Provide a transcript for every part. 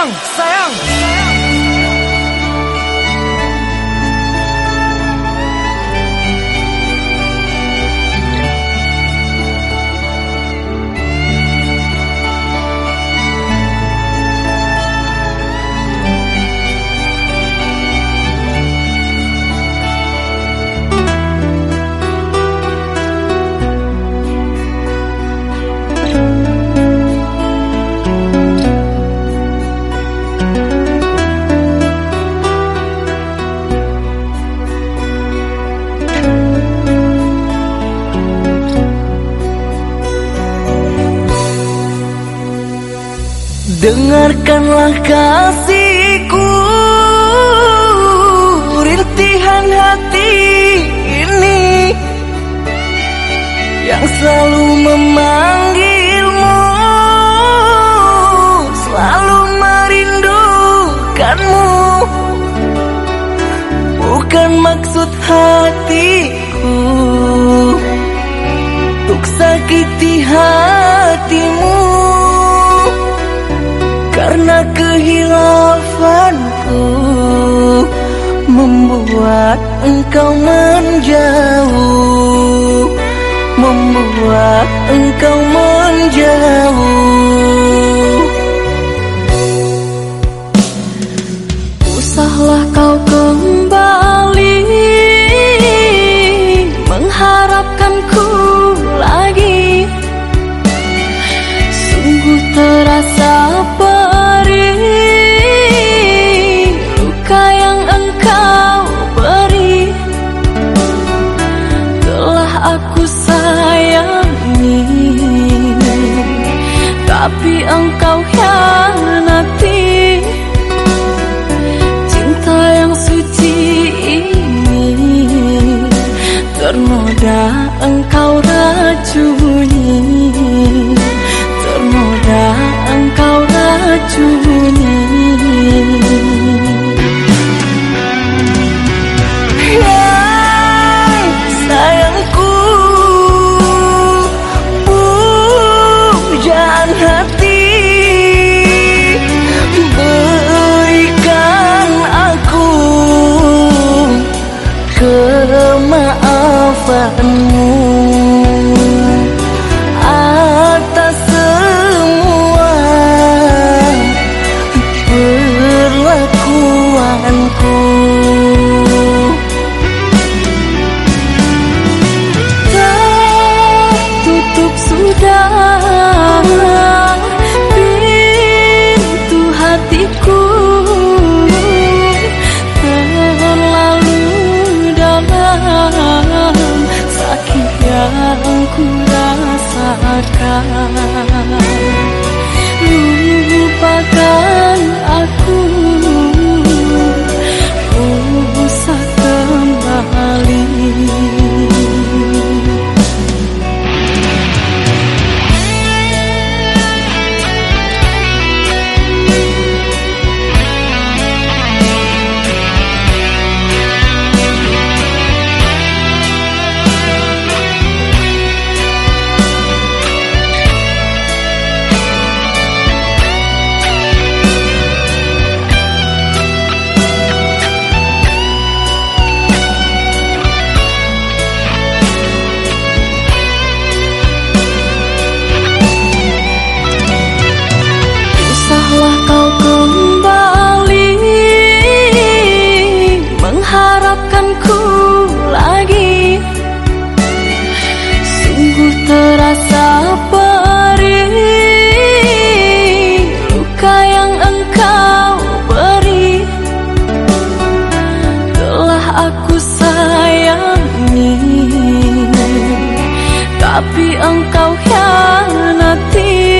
sayang, sayang. Dengarkanlah kasihku Rintihan hati ini Yang selalu memanggilmu. Selalu merindukanmu. Bukan maksud hatiku Untuk sakiti hatimu Engkau menjauh Membuat engkau menjauh Từng denganku lagi. Sungguh terasa perih Luka yang engkau beri. Telah aku sayangi Tapi engkau hianati.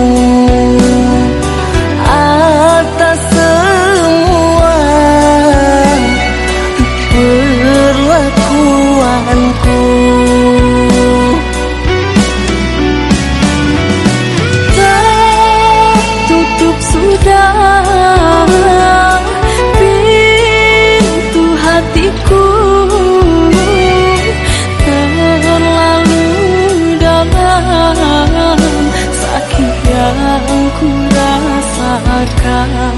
dekatkan